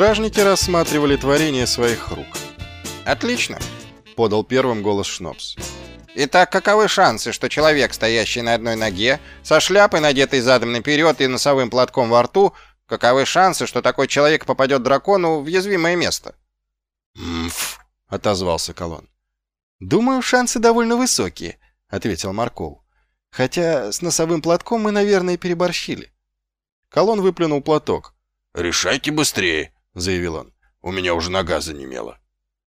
Стражники рассматривали творение своих рук. Отлично, подал первым голос Шнопс. Итак, каковы шансы, что человек, стоящий на одной ноге, со шляпой, надетой задом наперед и носовым платком во рту, каковы шансы, что такой человек попадет дракону в уязвимое место? «Мф», — отозвался Колон. «Думаю, шансы довольно высокие», — ответил Марков. «Хотя с носовым платком мы, наверное, переборщили». Колон выплюнул платок. «Решайте быстрее», — заявил он. «У меня уже нога занемела».